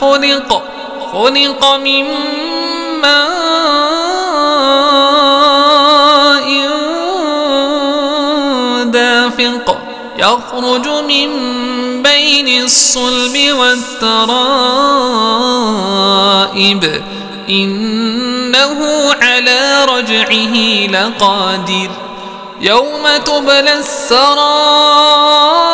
خلق خلق من ماء دافق يخرج من بين الصلب والترائب إنه على رجعه لقادر. يوم تبلى السرائر